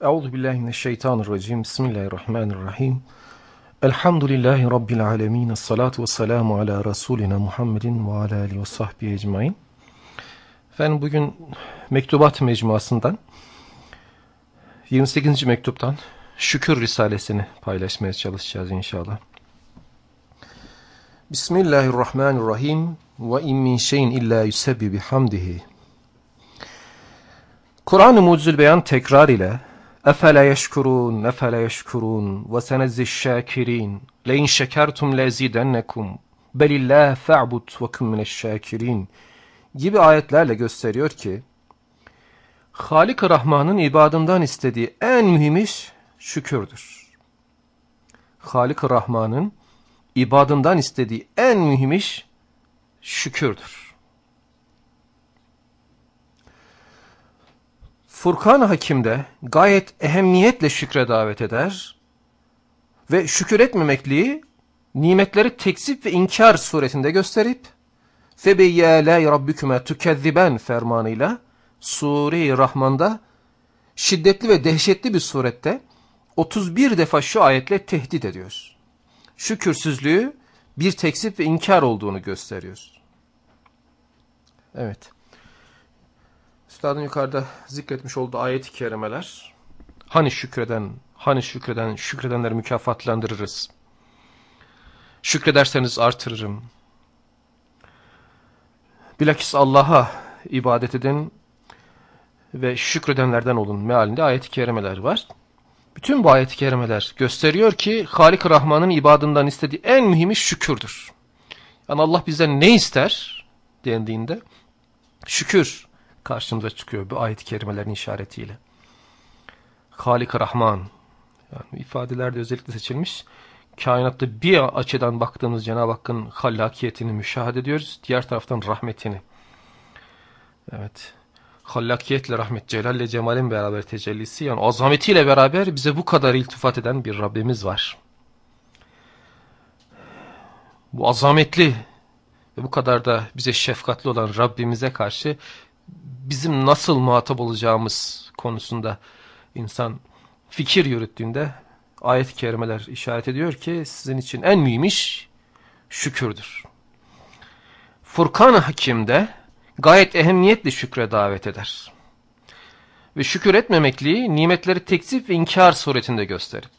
Euzu billahi mineşşeytanirracim. Bismillahirrahmanirrahim. Elhamdülillahi rabbil alamin. Essalatu vesselamu ala rasulina Muhammedin ve ala alihi ve sahbihi ecmaîn. Efendim bugün Mektubat Mecmuası'ndan 28. mektuptan Şükür Risalesini paylaşmaya çalışacağız inşallah. Bismillahirrahmanirrahim. Ve in min şeyin illa yusebbi bihamdihi. Kur'an-ı Mucizül Beyan tekrar ile Efele yeşkurun ve senezzi şakirin le in şekertum lezidennekum belillah fe'bud ve kum mineşşakirin gibi ayetlerle gösteriyor ki Halik-ı Rahman'ın ibadından istediği en mühim iş şükürdür. Halik-ı Rahman'ın ibadından istediği en mühim iş şükürdür. Furkan Hakim'de gayet ehemmiyetle şükre davet eder ve şükür etmemekliği nimetleri tekzip ve inkar suretinde gösterip فَبَيَّا لَا رَبِّكُمَا تُكَذِّبًا fermanıyla Sure-i Rahman'da şiddetli ve dehşetli bir surette 31 defa şu ayetle tehdit ediyor. Şükürsüzlüğü bir tekzip ve inkar olduğunu gösteriyor. Evet. Üstadın yukarıda zikretmiş olduğu ayet-i kerimeler hani şükreden, hani şükreden, şükredenleri mükafatlandırırız. Şükrederseniz artırırım. Bilakis Allah'a ibadet edin ve şükredenlerden olun mealinde ayet-i kerimeler var. Bütün bu ayet-i kerimeler gösteriyor ki Halik-i Rahman'ın ibadından istediği en mühimi şükürdür. Yani Allah bizden ne ister dendiğinde şükür karşımıza çıkıyor bu ayet-i kerimelerin işaretiyle. Halik-i Rahman yani ifadelerde özellikle seçilmiş. Kainatta bir açıdan baktığımız Cenab-ı Hakk'ın hallakiyetini müşahede ediyoruz. Diğer taraftan rahmetini. Evet. Hallakiyetle rahmet, celalle cemalin beraber tecellisi yani azametiyle beraber bize bu kadar iltifat eden bir Rabbimiz var. Bu azametli ve bu kadar da bize şefkatli olan Rabbimize karşı bizim nasıl muhatap olacağımız konusunda insan fikir yürüttüğünde ayet-i kerimeler işaret ediyor ki sizin için en mühim iş şükürdür. Furkan Hakim'de gayet ehemmiyetle şükre davet eder. Ve şükür etmemekliği nimetleri tekzip ve inkar suretinde gösterip.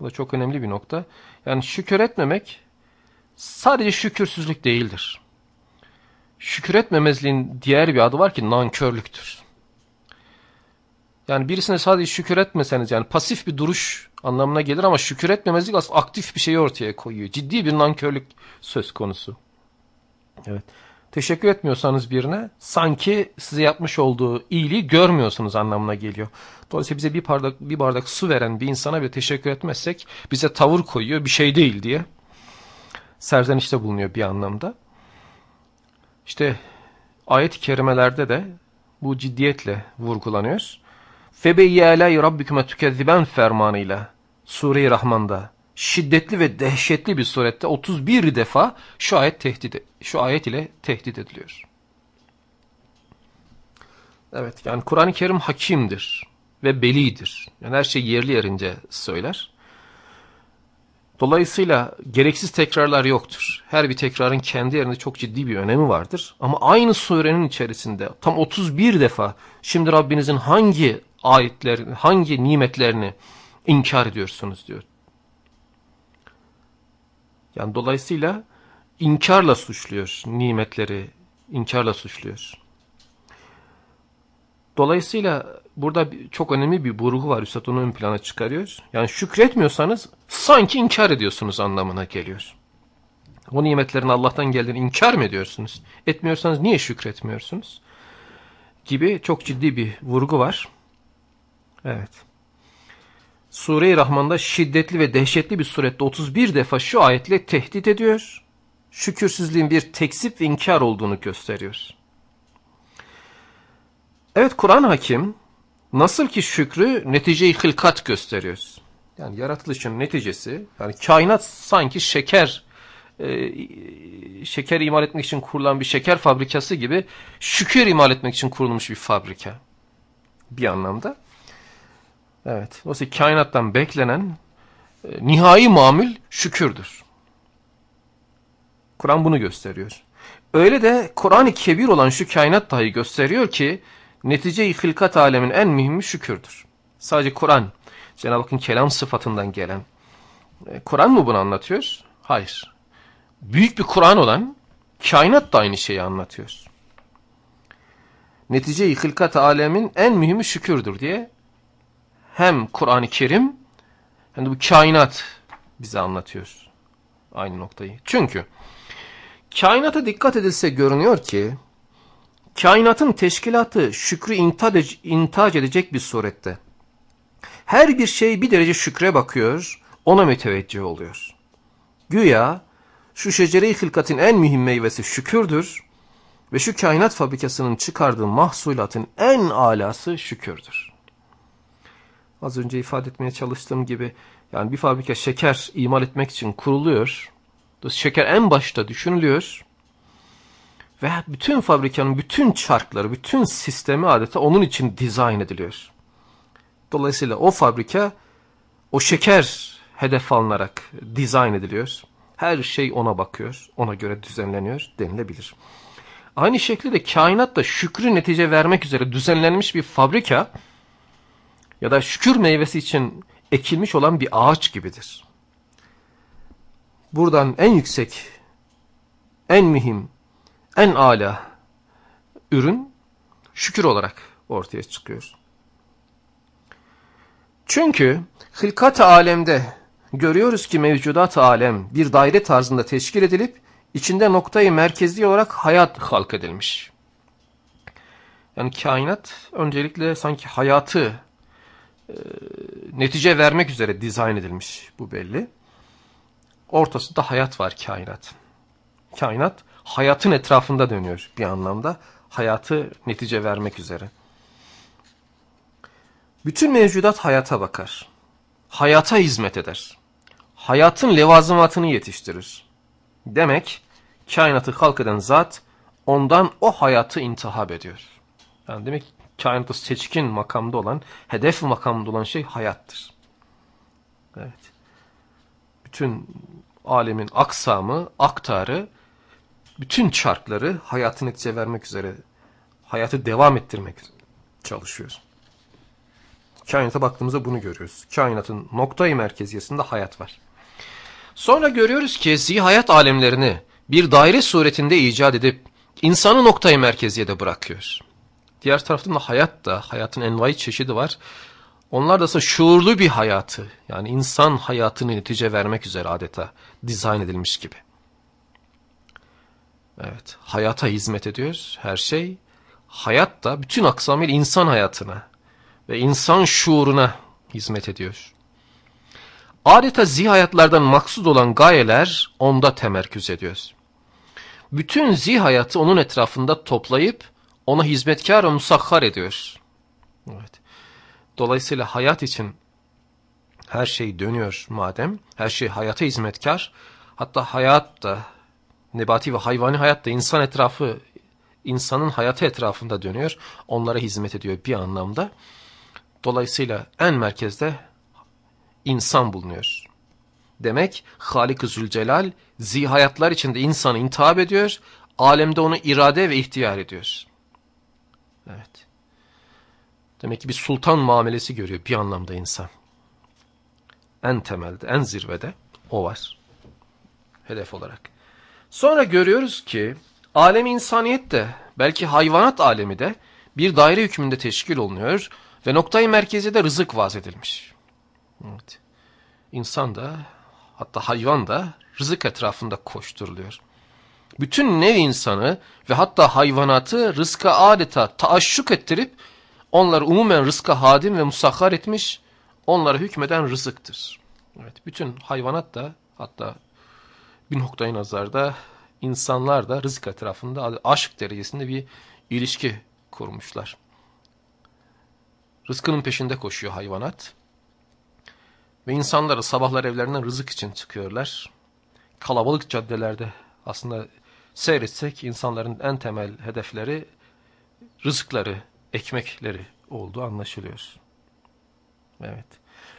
Bu da çok önemli bir nokta. Yani şükür etmemek sadece şükürsüzlük değildir. Şükür etmemezliğin diğer bir adı var ki nankörlüktür. Yani birisine sadece şükür etmeseniz yani pasif bir duruş anlamına gelir ama şükür etmemezlik aslında aktif bir şeyi ortaya koyuyor. Ciddi bir nankörlük söz konusu. Evet. Teşekkür etmiyorsanız birine sanki size yapmış olduğu iyiliği görmüyorsunuz anlamına geliyor. Dolayısıyla bize bir bardak, bir bardak su veren bir insana bir teşekkür etmezsek bize tavır koyuyor bir şey değil diye serzenişte bulunuyor bir anlamda. İşte ayet-i kerimelerde de bu ciddiyetle vurgulanıyor. Febeyyâlâ rabbiküme tükezziben fermanıyla Sure-i Rahman'da şiddetli ve dehşetli bir surette 31 defa şu ayet tehdit şu ayet ile tehdit ediliyor. Evet yani Kur'an-ı Kerim hakimdir ve belidir. Yani her şey yerli yerince söyler. Dolayısıyla gereksiz tekrarlar yoktur. Her bir tekrarın kendi yerinde çok ciddi bir önemi vardır. Ama aynı surenin içerisinde tam 31 defa şimdi Rabbinizin hangi ayetlerini, hangi nimetlerini inkar ediyorsunuz diyor. Yani dolayısıyla inkarla suçluyor nimetleri, inkarla suçluyor. Dolayısıyla burada çok önemli bir vurgu var. Üstad onu ön plana çıkarıyor. Yani şükretmiyorsanız sanki inkar ediyorsunuz anlamına geliyor. O nimetlerin Allah'tan geldiğini inkar mı ediyorsunuz? Etmiyorsanız niye şükretmiyorsunuz? Gibi çok ciddi bir vurgu var. Evet. Sure-i Rahman'da şiddetli ve dehşetli bir surette 31 defa şu ayetle tehdit ediyor. Şükürsüzlüğün bir teksip ve inkar olduğunu gösteriyor. Evet Kur'an hakim nasıl ki şükrü netice-i hılkat gösteriyor. Yani yaratılışın neticesi yani kainat sanki şeker e, şeker imal etmek için kurulan bir şeker fabrikası gibi şükür imal etmek için kurulmuş bir fabrika bir anlamda. Evet. Dolayısıyla kainattan beklenen e, nihai mamül şükürdür. Kur'an bunu gösteriyor. Öyle de Kur'an-ı Kebir olan şu kainat dahi gösteriyor ki netice-i hılkat alemin en mühimi şükürdür. Sadece Kur'an, Cenab-ı Hakk'ın kelam sıfatından gelen. E, Kur'an mı bunu anlatıyor? Hayır. Büyük bir Kur'an olan kainat da aynı şeyi anlatıyor. Netice-i hılkat alemin en mühimi şükürdür diye hem Kur'an-ı Kerim hem de bu kainat bize anlatıyor aynı noktayı. Çünkü kainata dikkat edilse görünüyor ki kainatın teşkilatı şükrü intac edecek bir surette. Her bir şey bir derece şükre bakıyor, ona müteveccih oluyor. Güya şu şecere-i hılkatın en mühim meyvesi şükürdür ve şu kainat fabrikasının çıkardığı mahsulatın en alası şükürdür. Az önce ifade etmeye çalıştığım gibi yani bir fabrika şeker imal etmek için kuruluyor. Şeker en başta düşünülüyor. Ve bütün fabrikanın bütün çarkları, bütün sistemi adeta onun için dizayn ediliyor. Dolayısıyla o fabrika o şeker hedef alınarak dizayn ediliyor. Her şey ona bakıyor, ona göre düzenleniyor denilebilir. Aynı şekilde kainat da şükrü netice vermek üzere düzenlenmiş bir fabrika ya da şükür meyvesi için ekilmiş olan bir ağaç gibidir. Buradan en yüksek, en mühim, en ala ürün şükür olarak ortaya çıkıyor. Çünkü hılkat alemde görüyoruz ki mevcudat alem bir daire tarzında teşkil edilip içinde noktayı merkezli olarak hayat halk edilmiş. Yani kainat öncelikle sanki hayatı e, netice vermek üzere dizayn edilmiş bu belli. Ortasında hayat var kainat. Kainat hayatın etrafında dönüyor bir anlamda. Hayatı netice vermek üzere. Bütün mevcudat hayata bakar. Hayata hizmet eder. Hayatın levazımatını yetiştirir. Demek kainatı halk eden zat ondan o hayatı intihab ediyor. Yani demek kainatta seçkin makamda olan, hedef makamda olan şey hayattır. Evet. Bütün alemin aksamı, aktarı, bütün çarkları hayatın netice vermek üzere, hayatı devam ettirmek çalışıyor. Kainata baktığımızda bunu görüyoruz. Kainatın noktayı merkeziyesinde hayat var. Sonra görüyoruz ki zihayat alemlerini bir daire suretinde icat edip insanı noktayı merkeziye de bırakıyor. Diğer taraftan da hayat da, hayatın envai çeşidi var. Onlar da şuurlu bir hayatı, yani insan hayatını netice vermek üzere adeta dizayn edilmiş gibi. Evet, hayata hizmet ediyor her şey. Hayat da bütün aksamıyla insan hayatına ve insan şuuruna hizmet ediyor. Adeta zihayatlardan maksud olan gayeler onda temerküz ediyor. Bütün zihayatı onun etrafında toplayıp ona hizmetkar ve musakhar ediyor. Evet. Dolayısıyla hayat için her şey dönüyor madem, her şey hayata hizmetkar, hatta hayat da, nebati ve hayvani hayat da insan etrafı, insanın hayatı etrafında dönüyor, onlara hizmet ediyor bir anlamda. Dolayısıyla en merkezde insan bulunuyor. Demek Halik-ı Zülcelal zihayatlar içinde insanı intihap ediyor, alemde onu irade ve ihtiyar ediyor. Evet. Demek ki bir sultan muamelesi görüyor bir anlamda insan. En temelde, en zirvede o var. Hedef olarak. Sonra görüyoruz ki alem insaniyet de belki hayvanat alemi de bir daire hükmünde teşkil olunuyor ve noktayı merkezi de rızık vaz edilmiş. Evet. İnsan da hatta hayvan da rızık etrafında koşturuluyor bütün nev insanı ve hatta hayvanatı rızka adeta taaşşuk ettirip onları umumen rızka hadim ve musahhar etmiş, onlara hükmeden rızıktır. Evet, bütün hayvanat da hatta bir noktayı nazarda insanlar da rızık etrafında aşk derecesinde bir ilişki kurmuşlar. Rızkının peşinde koşuyor hayvanat. Ve insanlar sabahlar evlerinden rızık için çıkıyorlar. Kalabalık caddelerde aslında seyretsek insanların en temel hedefleri rızıkları, ekmekleri olduğu anlaşılıyor. Evet.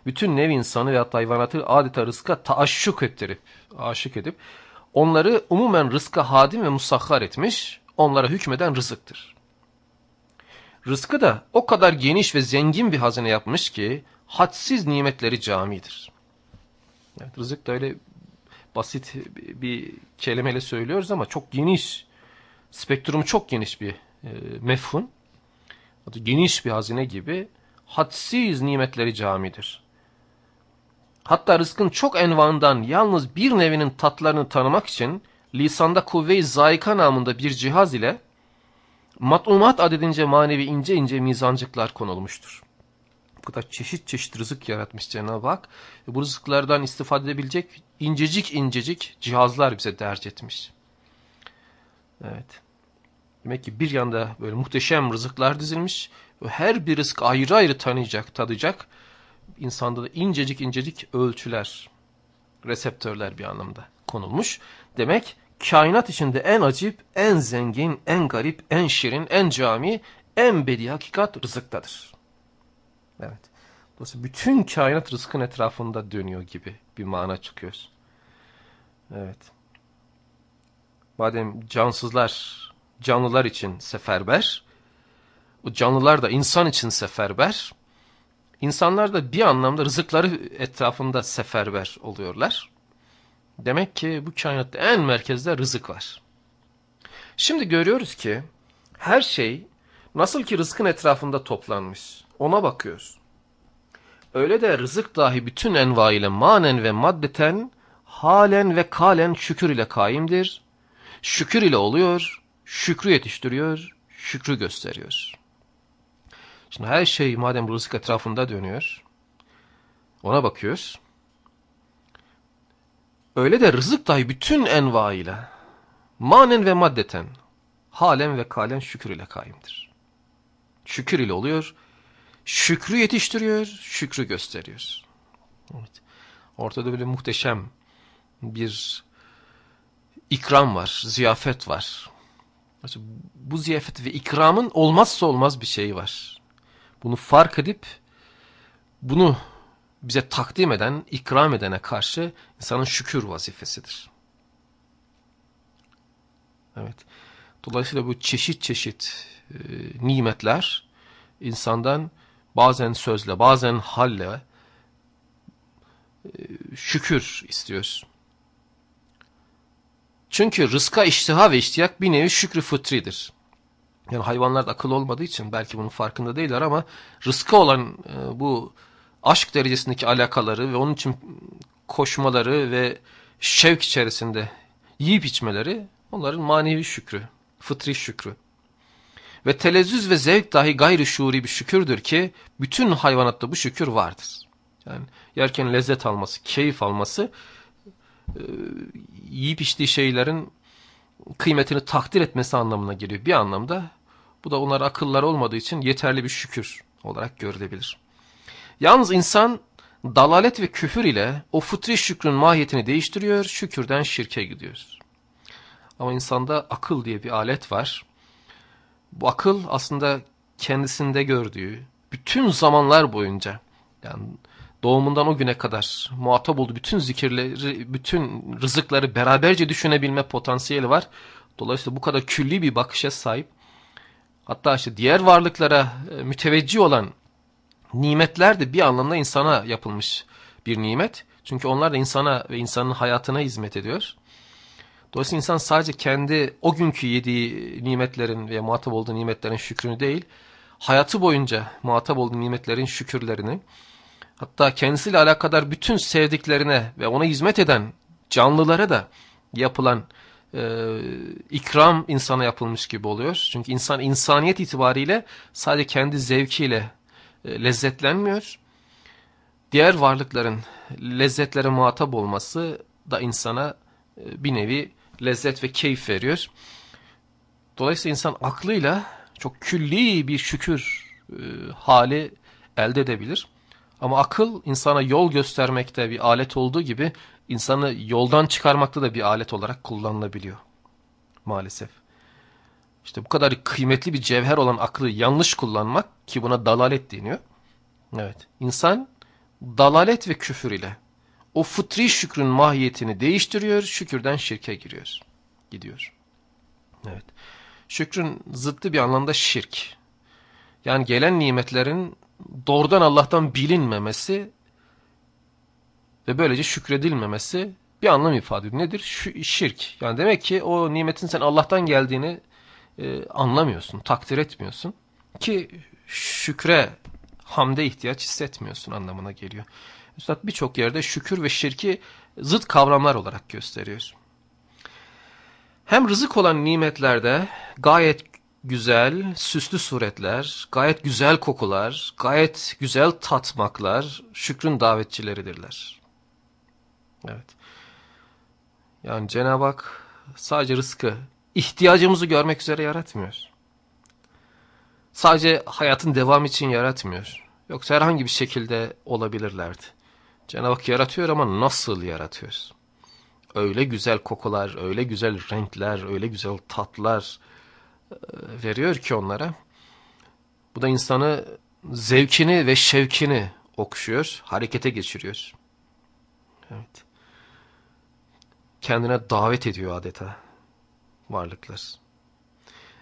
Bütün nev insanı ve hayvanatı adeta rızka taaşşuk ettirip, aşık edip, onları umumen rızka hadim ve musahhar etmiş, onlara hükmeden rızıktır. Rızkı da o kadar geniş ve zengin bir hazine yapmış ki, hadsiz nimetleri camidir. Evet, rızık da öyle basit bir kelimeyle söylüyoruz ama çok geniş, spektrumu çok geniş bir e, mefhum. Geniş bir hazine gibi hadsiz nimetleri camidir. Hatta rızkın çok envanından yalnız bir nevinin tatlarını tanımak için lisanda kuvve-i zayika namında bir cihaz ile matumat adedince manevi ince ince mizancıklar konulmuştur. Bu kadar çeşit çeşit rızık yaratmış Cenab-ı Hak. Ve bu rızıklardan istifade edebilecek incecik incecik cihazlar bize derc etmiş. Evet. Demek ki bir yanda böyle muhteşem rızıklar dizilmiş. Her bir rızık ayrı ayrı tanıyacak, tadacak. İnsanda da incecik incecik ölçüler, reseptörler bir anlamda konulmuş. Demek kainat içinde en acip, en zengin, en garip, en şirin, en cami, en bedi hakikat rızıktadır. Evet. Dolayısıyla bütün kainat rızkın etrafında dönüyor gibi bir mana çıkıyor. Evet. Madem cansızlar, canlılar için seferber, o canlılar da insan için seferber, insanlar da bir anlamda rızıkları etrafında seferber oluyorlar. Demek ki bu kainatta en merkezde rızık var. Şimdi görüyoruz ki her şey nasıl ki rızkın etrafında toplanmış. Ona bakıyoruz. Öyle de rızık dahi bütün enva ile manen ve maddeten, halen ve kalen şükür ile kaimdir. Şükür ile oluyor, şükrü yetiştiriyor, şükrü gösteriyor. Şimdi her şey madem rızık etrafında dönüyor, ona bakıyoruz. Öyle de rızık dahi bütün enva ile, manen ve maddeten, halen ve kalen şükür ile kaimdir. Şükür ile oluyor, şükrü yetiştiriyor, şükrü gösteriyor. Evet. Ortada böyle muhteşem bir ikram var, ziyafet var. Bu ziyafet ve ikramın olmazsa olmaz bir şeyi var. Bunu fark edip bunu bize takdim eden, ikram edene karşı insanın şükür vazifesidir. Evet. Dolayısıyla bu çeşit çeşit e, nimetler insandan bazen sözle, bazen halle e, şükür istiyoruz. Çünkü rızka iştiha ve iştiyak bir nevi şükrü fıtridir. Yani hayvanlar da akıl olmadığı için belki bunun farkında değiller ama rızka olan e, bu aşk derecesindeki alakaları ve onun için koşmaları ve şevk içerisinde yiyip içmeleri onların manevi şükrü, fıtri şükrü. Ve telezzüz ve zevk dahi gayri şuuri bir şükürdür ki bütün hayvanatta bu şükür vardır. Yani yerken lezzet alması, keyif alması e, yiyip içtiği şeylerin kıymetini takdir etmesi anlamına geliyor. Bir anlamda bu da onlar akıllar olmadığı için yeterli bir şükür olarak görülebilir. Yalnız insan dalalet ve küfür ile o fıtri şükrün mahiyetini değiştiriyor, şükürden şirke gidiyor. Ama insanda akıl diye bir alet var. Bu akıl aslında kendisinde gördüğü bütün zamanlar boyunca yani doğumundan o güne kadar muhatap olduğu bütün zikirleri, bütün rızıkları beraberce düşünebilme potansiyeli var. Dolayısıyla bu kadar külli bir bakışa sahip. Hatta işte diğer varlıklara e, müteveccih olan nimetler de bir anlamda insana yapılmış bir nimet. Çünkü onlar da insana ve insanın hayatına hizmet ediyor. Dolayısıyla insan sadece kendi o günkü yediği nimetlerin veya muhatap olduğu nimetlerin şükrünü değil, hayatı boyunca muhatap olduğu nimetlerin şükürlerini, hatta kendisiyle alakadar bütün sevdiklerine ve ona hizmet eden canlılara da yapılan e, ikram insana yapılmış gibi oluyor. Çünkü insan insaniyet itibariyle sadece kendi zevkiyle e, lezzetlenmiyor. Diğer varlıkların lezzetlere muhatap olması da insana e, bir nevi lezzet ve keyif veriyor. Dolayısıyla insan aklıyla çok külli bir şükür e, hali elde edebilir. Ama akıl insana yol göstermekte bir alet olduğu gibi insanı yoldan çıkarmakta da bir alet olarak kullanılabiliyor. Maalesef. İşte bu kadar kıymetli bir cevher olan aklı yanlış kullanmak ki buna dalalet deniyor. Evet. İnsan dalalet ve küfür ile o fıtri şükrün mahiyetini değiştiriyor, şükürden şirke giriyor. Gidiyor. Evet. Şükrün zıttı bir anlamda şirk. Yani gelen nimetlerin doğrudan Allah'tan bilinmemesi ve böylece şükredilmemesi bir anlam ifade ediyor. Nedir? Şu, şirk. Yani demek ki o nimetin sen Allah'tan geldiğini e, anlamıyorsun, takdir etmiyorsun. Ki şükre, hamde ihtiyaç hissetmiyorsun anlamına geliyor. Üstad birçok yerde şükür ve şirki zıt kavramlar olarak gösteriyor. Hem rızık olan nimetlerde gayet güzel, süslü suretler, gayet güzel kokular, gayet güzel tatmaklar şükrün davetçileridirler. Evet. Yani Cenab-ı Hak sadece rızkı ihtiyacımızı görmek üzere yaratmıyor. Sadece hayatın devam için yaratmıyor. Yoksa herhangi bir şekilde olabilirlerdi. Cenab-ı Hak yaratıyor ama nasıl yaratıyor? Öyle güzel kokular, öyle güzel renkler, öyle güzel tatlar e, veriyor ki onlara. Bu da insanı zevkini ve şevkini okşuyor, harekete geçiriyor. Evet. Kendine davet ediyor adeta varlıklar.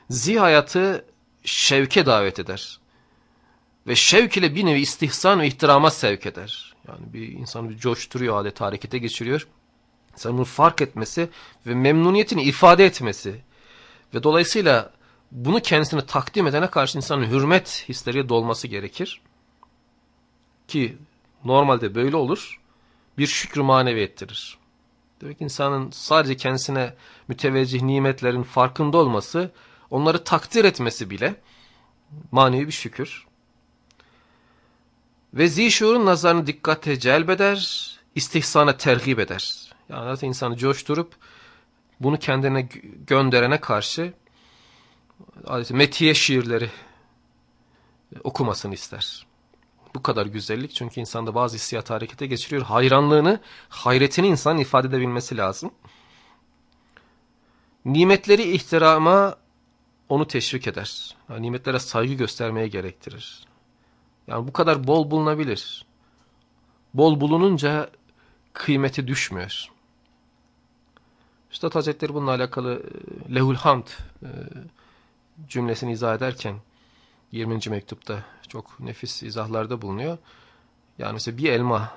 Zi hayatı şevke davet eder. Ve şevk ile bir nevi istihsan ve ihtirama sevk eder. Yani bir insanı bir coşturuyor adeta harekete geçiriyor. İnsanın bunu fark etmesi ve memnuniyetini ifade etmesi. Ve dolayısıyla bunu kendisine takdim edene karşı insanın hürmet hisleriyle dolması gerekir. Ki normalde böyle olur. Bir şükrü manevi ettirir. Demek insanın sadece kendisine müteveccih nimetlerin farkında olması, onları takdir etmesi bile manevi bir şükür. Ve zişurun nazarını dikkate celbeder, istihsana tergib eder. Yani zaten insanı coşturup bunu kendine gönderene karşı adeta metiye şiirleri okumasını ister. Bu kadar güzellik çünkü insanda bazı hissiyat harekete geçiriyor. Hayranlığını, hayretini insan ifade edebilmesi lazım. Nimetleri ihtirama onu teşvik eder. Yani nimetlere saygı göstermeye gerektirir. Yani bu kadar bol bulunabilir. Bol bulununca kıymeti düşmüyor. Üstad Hazretleri bununla alakalı e, Lehul Hamd e, cümlesini izah ederken 20. mektupta çok nefis izahlarda bulunuyor. Yani mesela bir elma,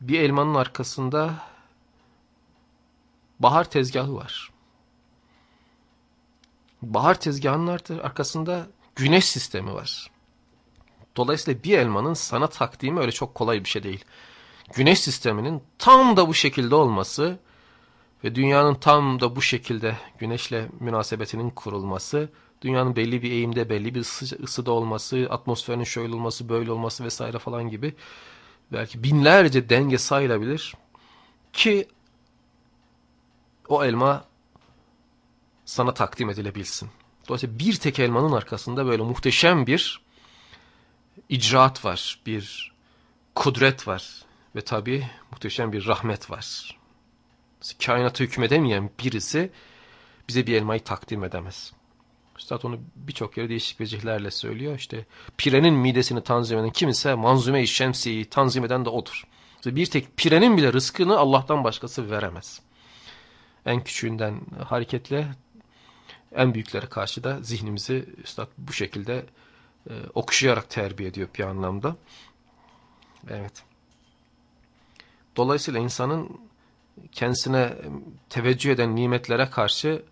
bir elmanın arkasında bahar tezgahı var. Bahar tezgahının arkasında güneş sistemi var. Dolayısıyla bir elmanın sana takdimi öyle çok kolay bir şey değil. Güneş sisteminin tam da bu şekilde olması ve dünyanın tam da bu şekilde güneşle münasebetinin kurulması dünyanın belli bir eğimde, belli bir ısı, ısıda olması, atmosferin şöyle olması, böyle olması vesaire falan gibi belki binlerce denge sayılabilir ki o elma sana takdim edilebilsin. Dolayısıyla bir tek elmanın arkasında böyle muhteşem bir icraat var, bir kudret var ve tabi muhteşem bir rahmet var. Kainata hükmedemeyen birisi bize bir elmayı takdim edemez. Üstad onu birçok yere değişik vecihlerle söylüyor. İşte pirenin midesini tanzim eden kim ise manzume-i şemsiyi tanzim eden de odur. İşte bir tek pirenin bile rızkını Allah'tan başkası veremez. En küçüğünden hareketle en büyüklere karşı da zihnimizi Üstad bu şekilde e, okşayarak terbiye ediyor bir anlamda. Evet. Dolayısıyla insanın kendisine teveccüh eden nimetlere karşı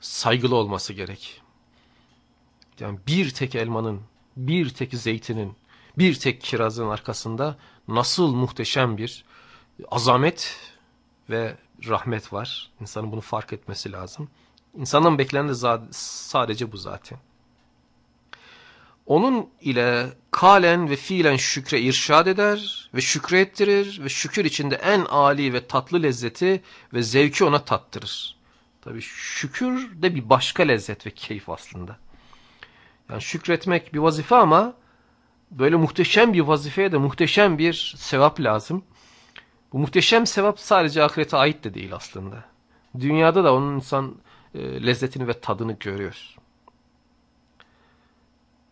saygılı olması gerek. Yani bir tek elmanın, bir tek zeytinin, bir tek kirazın arkasında nasıl muhteşem bir azamet ve rahmet var. İnsanın bunu fark etmesi lazım. İnsandan beklenen de sadece bu zaten. Onun ile kalen ve fiilen şükre irşad eder ve şükre ettirir ve şükür içinde en âli ve tatlı lezzeti ve zevki ona tattırır. Tabi şükür de bir başka lezzet ve keyif aslında. Yani şükretmek bir vazife ama böyle muhteşem bir vazifeye de muhteşem bir sevap lazım. Bu muhteşem sevap sadece ahirete ait de değil aslında. Dünyada da onun insan e, lezzetini ve tadını görüyor.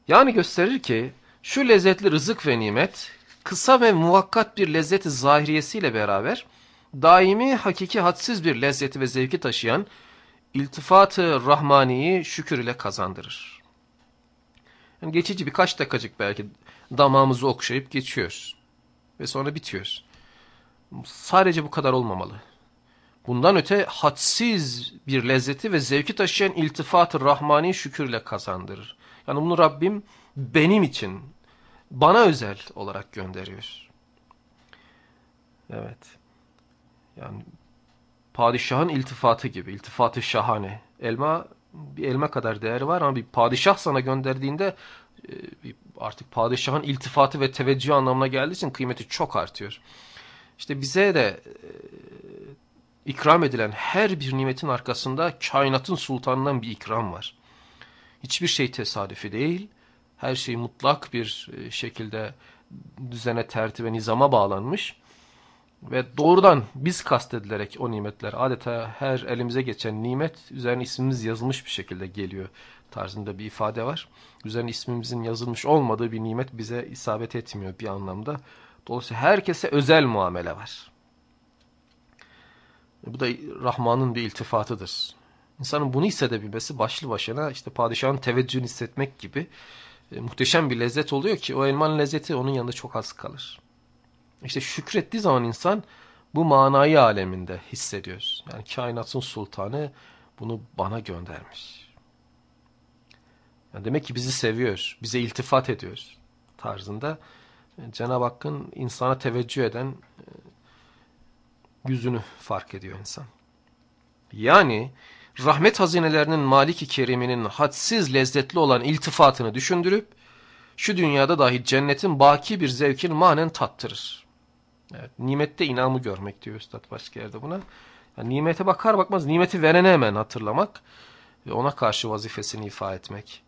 Yani gösterir ki Şu lezzetli rızık ve nimet kısa ve muvakkat bir lezzeti zahiriyesiyle beraber daimi hakiki hadsiz bir lezzeti ve zevki taşıyan iltifatı rahmaniyi şükür ile kazandırır. Yani geçici birkaç dakikacık belki damağımızı okşayıp geçiyoruz. Ve sonra bitiyoruz. Sadece bu kadar olmamalı. Bundan öte hadsiz bir lezzeti ve zevki taşıyan iltifatı rahmani şükürle kazandırır. Yani bunu Rabbim benim için, bana özel olarak gönderiyor. Evet. Yani padişahın iltifatı gibi, iltifatı şahane. Elma bir elma kadar değeri var ama bir padişah sana gönderdiğinde e, artık padişahın iltifatı ve teveccühü anlamına geldiği için kıymeti çok artıyor. İşte bize de e, ikram edilen her bir nimetin arkasında kainatın sultanından bir ikram var. Hiçbir şey tesadüfi değil. Her şey mutlak bir e, şekilde düzene, tertibe, nizama bağlanmış. Ve doğrudan biz kastedilerek o nimetler adeta her elimize geçen nimet üzerine ismimiz yazılmış bir şekilde geliyor tarzında bir ifade var. Üzerine ismimizin yazılmış olmadığı bir nimet bize isabet etmiyor bir anlamda. Dolayısıyla herkese özel muamele var. Bu da Rahman'ın bir iltifatıdır. İnsanın bunu hissedebilmesi başlı başına işte padişahın teveccühünü hissetmek gibi e, muhteşem bir lezzet oluyor ki o elmanın lezzeti onun yanında çok az kalır. İşte şükrettiği zaman insan bu manayı aleminde hissediyor. Yani kainatın sultanı bunu bana göndermiş. Yani demek ki bizi seviyor, bize iltifat ediyor tarzında. E, Cenab-ı Hakk'ın insana teveccüh eden e, yüzünü fark ediyor insan. Yani rahmet hazinelerinin Malik-i Kerim'inin hadsiz lezzetli olan iltifatını düşündürüp şu dünyada dahi cennetin baki bir zevkini manen tattırır. Evet, nimette inamı görmek diyor Üstad başka yerde buna. Yani nimete bakar bakmaz nimeti verene hemen hatırlamak ve ona karşı vazifesini ifa etmek.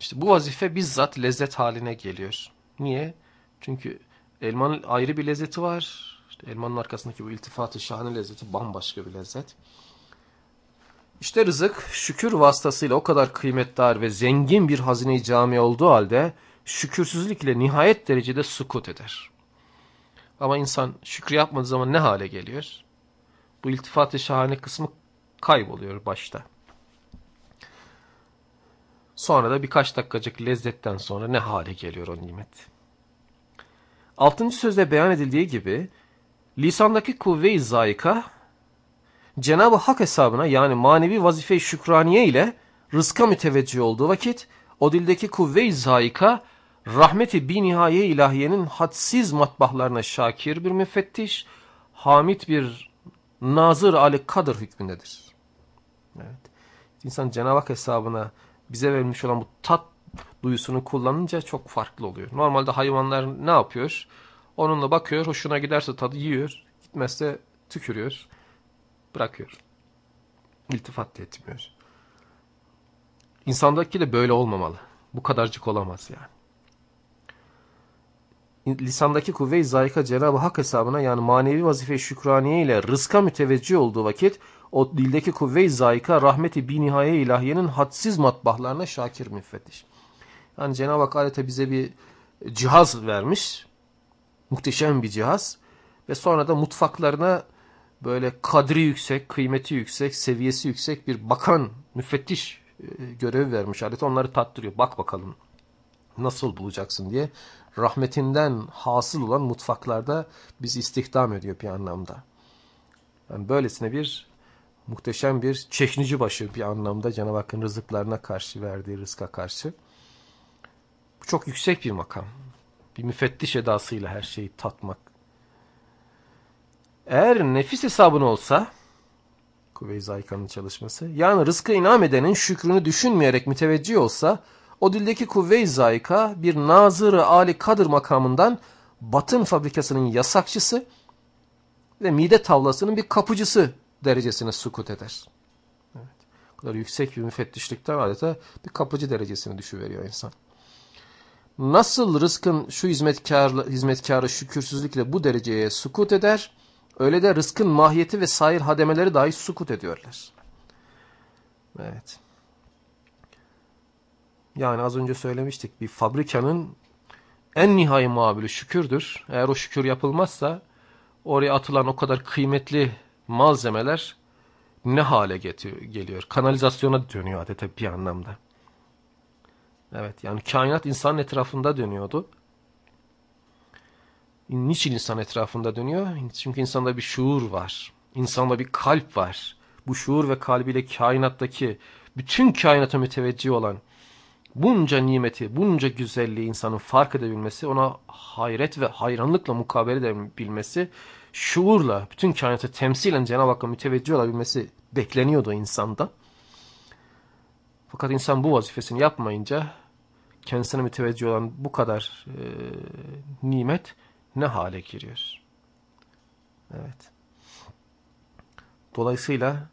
İşte bu vazife bizzat lezzet haline geliyor. Niye? Çünkü elmanın ayrı bir lezzeti var. İşte elmanın arkasındaki bu iltifatı şahane lezzeti bambaşka bir lezzet. İşte rızık şükür vasıtasıyla o kadar kıymetdar ve zengin bir hazine-i cami olduğu halde şükürsüzlük ile nihayet derecede sukut eder. Ama insan şükrü yapmadığı zaman ne hale geliyor? Bu iltifat-ı şahane kısmı kayboluyor başta. Sonra da birkaç dakikacık lezzetten sonra ne hale geliyor o nimet? Altıncı sözde beyan edildiği gibi lisandaki kuvve-i zayika Cenab-ı Hak hesabına yani manevi vazife-i şükraniye ile rızka müteveccih olduğu vakit o dildeki kuvve-i zayika rahmeti bi nihaye ilahiyenin hadsiz matbahlarına şakir bir müfettiş, hamit bir nazır ali kadır hükmündedir. Evet. İnsan Cenab-ı Hak hesabına bize verilmiş olan bu tat duyusunu kullanınca çok farklı oluyor. Normalde hayvanlar ne yapıyor? Onunla bakıyor, hoşuna giderse tadı yiyor, gitmezse tükürüyor, bırakıyor. İltifat etmiyor. İnsandaki de böyle olmamalı. Bu kadarcık olamaz yani lisandaki kuvve-i zayika Cenab-ı Hak hesabına yani manevi vazife şükraniye ile rızka müteveccih olduğu vakit o dildeki kuvve-i zayika rahmeti bi nihaye ilahiyenin hadsiz matbahlarına şakir müfettiş. Yani Cenab-ı Hak adeta bize bir cihaz vermiş. Muhteşem bir cihaz. Ve sonra da mutfaklarına böyle kadri yüksek, kıymeti yüksek, seviyesi yüksek bir bakan, müfettiş e, görevi vermiş. Adeta onları tattırıyor. Bak bakalım nasıl bulacaksın diye rahmetinden hasıl olan mutfaklarda bizi istihdam ediyor bir anlamda. Yani böylesine bir muhteşem bir çeşnici başı bir anlamda Cenab-ı Hakk'ın rızıklarına karşı verdiği rızka karşı. Bu çok yüksek bir makam. Bir müfettiş edasıyla her şeyi tatmak. Eğer nefis hesabını olsa Kuvve-i Zayika'nın çalışması yani rızkı inam edenin şükrünü düşünmeyerek müteveccih olsa o dildeki kuvve-i zayika bir nazırı Ali Kadır makamından batın fabrikasının yasakçısı ve mide tavlasının bir kapıcısı derecesine sukut eder. Evet. O kadar yüksek bir müfettişlikten adeta bir kapıcı derecesine düşüveriyor insan. Nasıl rızkın şu hizmetkarı, hizmetkarı şükürsüzlükle bu dereceye sukut eder, öyle de rızkın mahiyeti ve sair hademeleri dahi sukut ediyorlar. Evet. Yani az önce söylemiştik bir fabrikanın en nihai mabülü şükürdür. Eğer o şükür yapılmazsa oraya atılan o kadar kıymetli malzemeler ne hale geliyor? Kanalizasyona dönüyor adeta bir anlamda. Evet yani kainat insanın etrafında dönüyordu. Niçin insan etrafında dönüyor? Çünkü insanda bir şuur var. İnsanda bir kalp var. Bu şuur ve kalbiyle kainattaki bütün kainata müteveccih olan bunca nimeti, bunca güzelliği insanın fark edebilmesi, ona hayret ve hayranlıkla mukabele edebilmesi, şuurla, bütün kainatı temsilen Cenab-ı Hakk'a müteveccih olabilmesi bekleniyordu insanda. Fakat insan bu vazifesini yapmayınca kendisine müteveccih olan bu kadar e, nimet ne hale giriyor? Evet. Dolayısıyla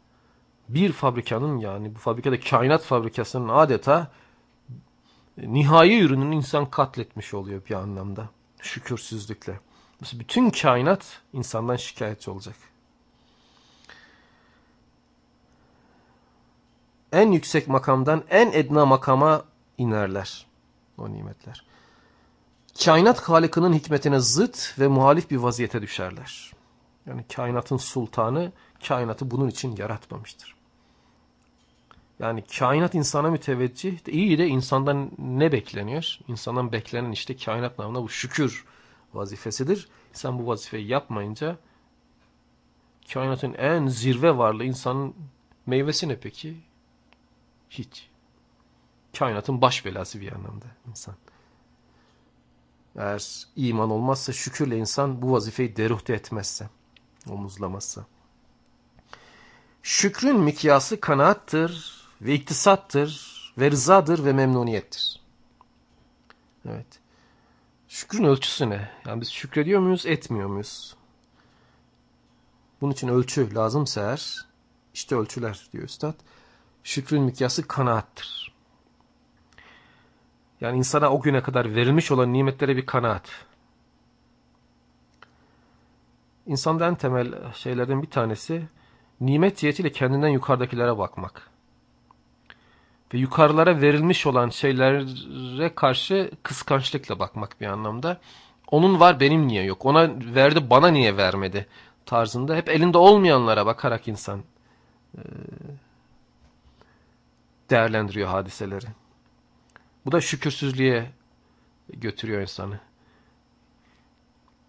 bir fabrikanın yani bu fabrikada kainat fabrikasının adeta nihai ürününü insan katletmiş oluyor bir anlamda. Şükürsüzlükle. Mesela bütün kainat insandan şikayetçi olacak. En yüksek makamdan en edna makama inerler o nimetler. Kainat Halık'ının hikmetine zıt ve muhalif bir vaziyete düşerler. Yani kainatın sultanı kainatı bunun için yaratmamıştır. Yani kainat insana müteveccih. İyi de insandan ne bekleniyor? İnsandan beklenen işte kainat namına bu şükür vazifesidir. Sen bu vazifeyi yapmayınca kainatın en zirve varlığı insanın meyvesi ne peki? Hiç. Kainatın baş belası bir anlamda insan. Eğer iman olmazsa şükürle insan bu vazifeyi deruhte etmezse, omuzlamazsa. Şükrün mikyası kanaattır ve iktisattır ve rızadır ve memnuniyettir. Evet. Şükrün ölçüsü ne? Yani biz şükrediyor muyuz, etmiyor muyuz? Bunun için ölçü lazımsa eğer, işte ölçüler diyor Üstad. Şükrün mikyası kanaattır. Yani insana o güne kadar verilmiş olan nimetlere bir kanaat. İnsanda en temel şeylerden bir tanesi nimet cihetiyle kendinden yukarıdakilere bakmak. Ve yukarılara verilmiş olan şeylere karşı kıskançlıkla bakmak bir anlamda. Onun var benim niye yok? Ona verdi bana niye vermedi? Tarzında hep elinde olmayanlara bakarak insan değerlendiriyor hadiseleri. Bu da şükürsüzlüğe götürüyor insanı.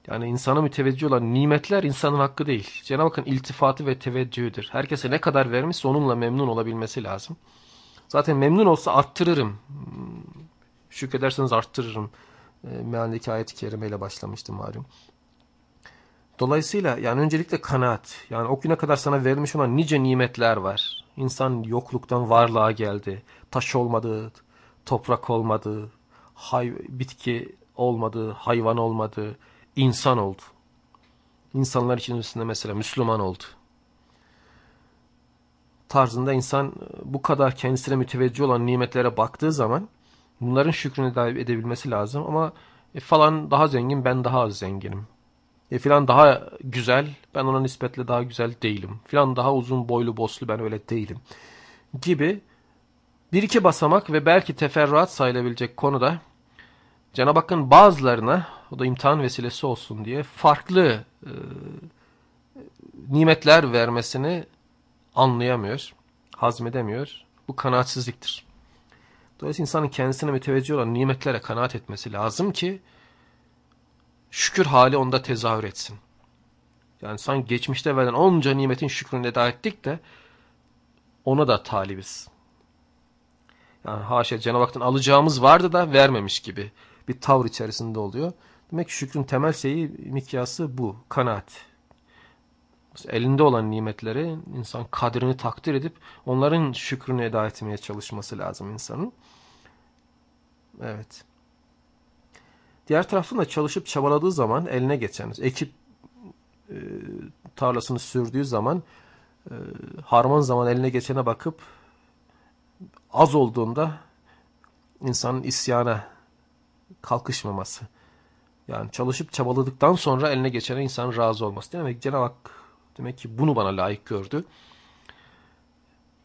Yani insana müteveccih olan nimetler insanın hakkı değil. Cenab-ı Hakk'ın iltifatı ve teveccühüdür. Herkese ne kadar vermişse onunla memnun olabilmesi lazım. Zaten memnun olsa arttırırım. Şükrederseniz arttırırım. E, mealindeki ayet-i kerimeyle başlamıştım malum. Dolayısıyla yani öncelikle kanaat. Yani o güne kadar sana verilmiş olan nice nimetler var. İnsan yokluktan varlığa geldi. Taş olmadı, toprak olmadı, hay bitki olmadı, hayvan olmadı, insan oldu. İnsanlar içerisinde mesela Müslüman oldu. Tarzında insan bu kadar kendisine müteveccih olan nimetlere baktığı zaman bunların şükrünü edebilmesi lazım ama e, falan daha zengin ben daha az zenginim. E, filan daha güzel ben ona nispetle daha güzel değilim. Filan daha uzun boylu boslu ben öyle değilim. Gibi bir iki basamak ve belki teferruat sayılabilecek konuda Cenab-ı Hakk'ın bazılarına o da imtihan vesilesi olsun diye farklı e, nimetler vermesini anlayamıyor, hazmedemiyor. Bu kanaatsizliktir. Dolayısıyla insanın kendisine müteveccih olan nimetlere kanaat etmesi lazım ki şükür hali onda tezahür etsin. Yani sanki geçmişte verilen onca nimetin şükrünü eda ettik de ona da talibiz. Yani haşa Cenab-ı Hak'tan alacağımız vardı da vermemiş gibi bir tavır içerisinde oluyor. Demek ki şükrün temel şeyi, mikyası bu. Kanaat. Elinde olan nimetleri insan kadrini takdir edip onların şükrünü eda etmeye çalışması lazım insanın. Evet. Diğer taraftan da çalışıp çabaladığı zaman eline geçen, ekip e, tarlasını sürdüğü zaman e, harman zaman eline geçene bakıp az olduğunda insanın isyana kalkışmaması. Yani çalışıp çabaladıktan sonra eline geçene insanın razı olması. Demek Cenab-ı Hak demek ki bunu bana layık gördü.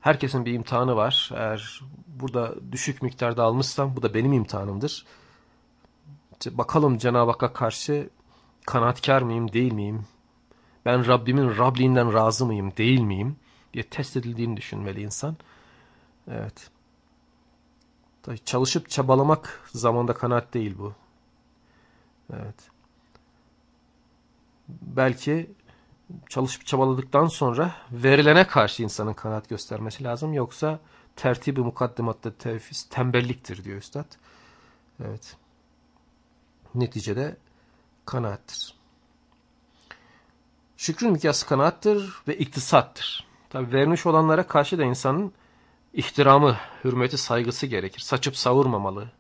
Herkesin bir imtihanı var. Eğer burada düşük miktarda almışsam bu da benim imtihanımdır. bakalım Cenab-ı Hakk'a karşı kanaatkar mıyım değil miyim? Ben Rabbimin Rabliğinden razı mıyım değil miyim? diye test edildiğini düşünmeli insan. Evet. Tabii çalışıp çabalamak zamanda kanaat değil bu. Evet. Belki çalışıp çabaladıktan sonra verilene karşı insanın kanaat göstermesi lazım. Yoksa tertibi mukaddimatta tevfiz tembelliktir diyor Üstad. Evet. Neticede kanaattir. Şükrün mikyası kanaattır ve iktisattır. Tabi vermiş olanlara karşı da insanın ihtiramı, hürmeti, saygısı gerekir. Saçıp savurmamalı.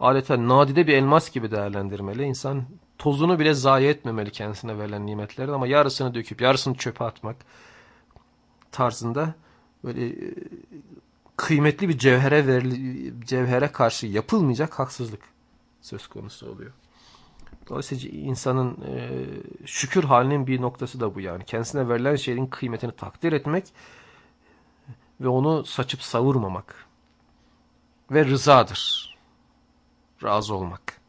Adeta nadide bir elmas gibi değerlendirmeli. İnsan tozunu bile zayi etmemeli kendisine verilen nimetlerin ama yarısını döküp yarısını çöpe atmak tarzında böyle e, kıymetli bir cevhere verili, cevhere karşı yapılmayacak haksızlık söz konusu oluyor. Dolayısıyla insanın e, şükür halinin bir noktası da bu yani. Kendisine verilen şeyin kıymetini takdir etmek ve onu saçıp savurmamak. Ve rızadır. Razı olmak.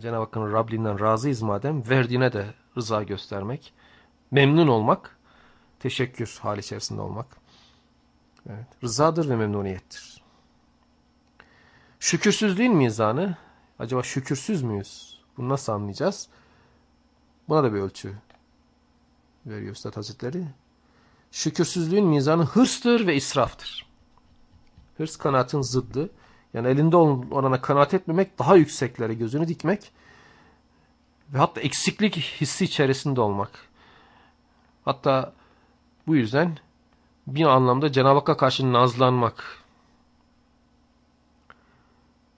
Cenab-ı Hakk'ın Rabliğinden razıyız madem, verdiğine de rıza göstermek. Memnun olmak, teşekkür hali içerisinde olmak. Evet, rızadır ve memnuniyettir. Şükürsüzlüğün mizanı, acaba şükürsüz müyüz? Bunu nasıl anlayacağız? Buna da bir ölçü veriyor Üstad Hazretleri. Şükürsüzlüğün mizanı hırstır ve israftır. Hırs kanaatin zıddı. Yani elinde olana kanaat etmemek, daha yükseklere gözünü dikmek ve hatta eksiklik hissi içerisinde olmak. Hatta bu yüzden bir anlamda Cenab-ı Hakk'a karşı nazlanmak.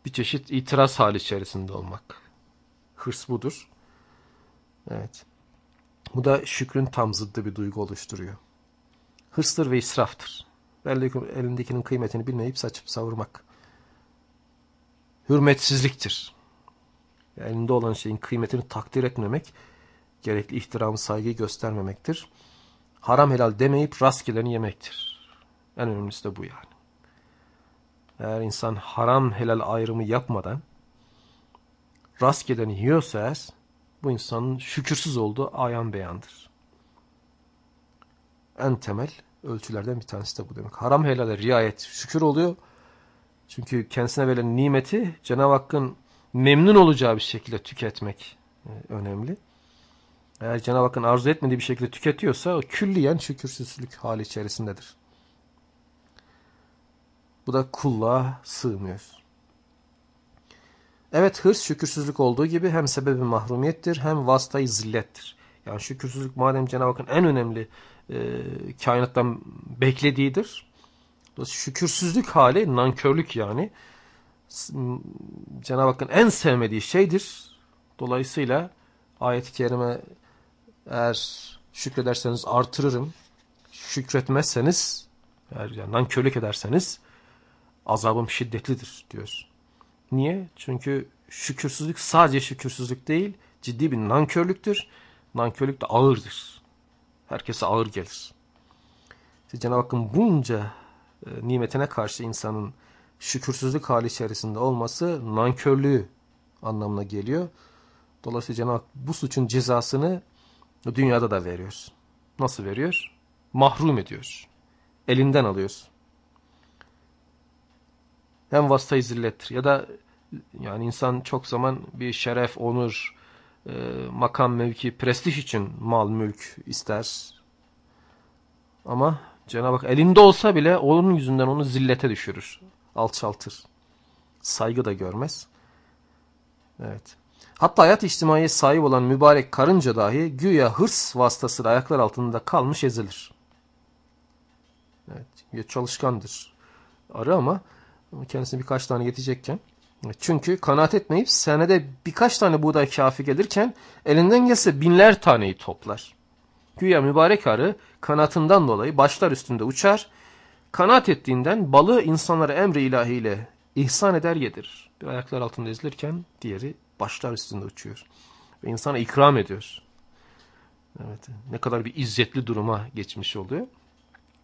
Bir çeşit itiraz hali içerisinde olmak. Hırs budur. Evet. Bu da şükrün tam zıddı bir duygu oluşturuyor. Hırstır ve israftır. Elindekinin kıymetini bilmeyip saçıp savurmak. Hürmetsizliktir. elinde olan şeyin kıymetini takdir etmemek, gerekli ihtiramı, saygıyı göstermemektir. Haram helal demeyip rastgeleni yemektir. En önemlisi de bu yani. Eğer insan haram helal ayrımı yapmadan rastgeleni yiyorsa eğer, bu insanın şükürsüz olduğu ayan beyandır. En temel ölçülerden bir tanesi de bu demek. Haram helale riayet şükür oluyor. Çünkü kendisine verilen nimeti Cenab-ı Hakk'ın memnun olacağı bir şekilde tüketmek e, önemli. Eğer Cenab-ı Hakk'ın arzu etmediği bir şekilde tüketiyorsa o külliyen şükürsüzlük hali içerisindedir. Bu da kulluğa sığmıyor. Evet hırs şükürsüzlük olduğu gibi hem sebebi mahrumiyettir hem vasıtayı zillettir. Yani şükürsüzlük madem Cenab-ı Hakk'ın en önemli e, kainattan beklediğidir. Şükürsüzlük hali nankörlük yani. Cenab-ı Hakk'ın en sevmediği şeydir. Dolayısıyla ayet-i kerime eğer şükrederseniz artırırım. Şükretmezseniz eğer yani nankörlük ederseniz azabım şiddetlidir diyor. Niye? Çünkü şükürsüzlük sadece şükürsüzlük değil, ciddi bir nankörlüktür. Nankörlük de ağırdır. Herkese ağır gelir. Cenab-ı Hakk'ın bunca e, nimetine karşı insanın şükürsüzlük hali içerisinde olması nankörlüğü anlamına geliyor. Dolayısıyla Cenab-ı Hak bu suçun cezasını dünyada da veriyor. Nasıl veriyor? Mahrum ediyor. Elinden alıyor. Hem vasıtayı zillettir ya da yani insan çok zaman bir şeref, onur, e, makam, mevki, prestij için mal, mülk ister. Ama Cenab-ı Hak elinde olsa bile onun yüzünden onu zillete düşürür. Alçaltır. Saygı da görmez. Evet. Hatta hayat içtimaiye sahip olan mübarek karınca dahi güya hırs vasıtasıyla ayaklar altında kalmış ezilir. Evet. Ya çalışkandır. Arı ama kendisine birkaç tane yetecekken. Çünkü kanaat etmeyip senede birkaç tane buğday kafi gelirken elinden gelse binler taneyi toplar. Güya mübarek arı kanatından dolayı başlar üstünde uçar. Kanaat ettiğinden balığı insanlara emri ilahiyle ihsan eder yedir. Bir ayaklar altında ezilirken diğeri başlar üstünde uçuyor. Ve insana ikram ediyor. Evet, ne kadar bir izzetli duruma geçmiş oluyor.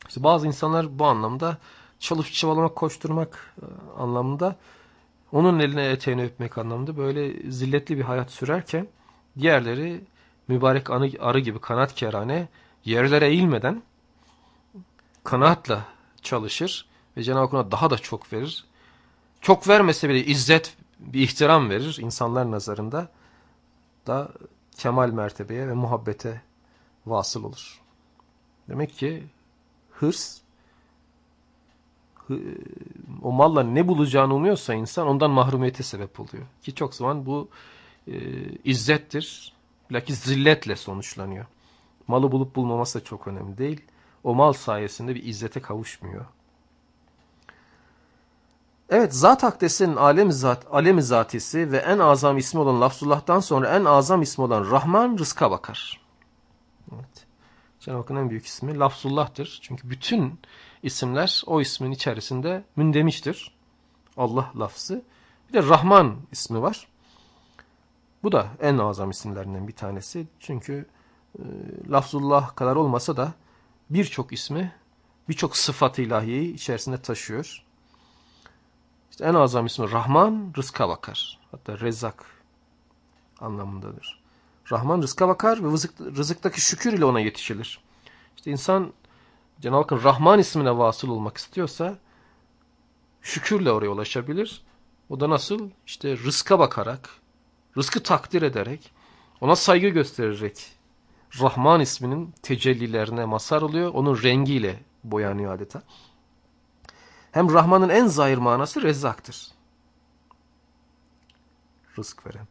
İşte bazı insanlar bu anlamda çalışıp çabalamak, koşturmak e, anlamında Onun eline eteğini öpmek anlamında böyle zilletli bir hayat sürerken diğerleri mübarek anı, arı gibi kanat kerane yerlere eğilmeden kanaatla çalışır ve Cenab-ı Hak ona daha da çok verir. Çok vermese bile izzet, bir ihtiram verir insanlar nazarında da kemal mertebeye ve muhabbete vasıl olur. Demek ki hırs o malla ne bulacağını umuyorsa insan ondan mahrumiyete sebep oluyor. Ki çok zaman bu e, izzettir. Bilakis zilletle sonuçlanıyor. Malı bulup bulmaması da çok önemli değil. O mal sayesinde bir izzete kavuşmuyor. Evet zat akdesinin alem zat, alemi zatisi ve en azam ismi olan lafzullah'tan sonra en azam ismi olan Rahman rızka bakar. Evet. Cenab-ı Hakk'ın en büyük ismi lafzullah'tır. Çünkü bütün isimler o ismin içerisinde mündemiştir. Allah lafzı. Bir de Rahman ismi var. Bu da en azam isimlerinden bir tanesi. Çünkü e, lafzullah kadar olmasa da birçok ismi, birçok sıfat ilahiyi içerisinde taşıyor. İşte en azam ismi Rahman, rızka bakar. Hatta Rezzak anlamındadır. Rahman rızka bakar ve rızık, rızıktaki şükür ile ona yetişilir. İşte insan Cenab-ı Hakk'ın Rahman ismine vasıl olmak istiyorsa şükürle oraya ulaşabilir. O da nasıl? İşte rızka bakarak, rızkı takdir ederek, ona saygı göstererek Rahman isminin tecellilerine mazhar oluyor. Onun rengiyle boyanıyor adeta. Hem Rahman'ın en zahir manası rezzaktır. Rızk veren.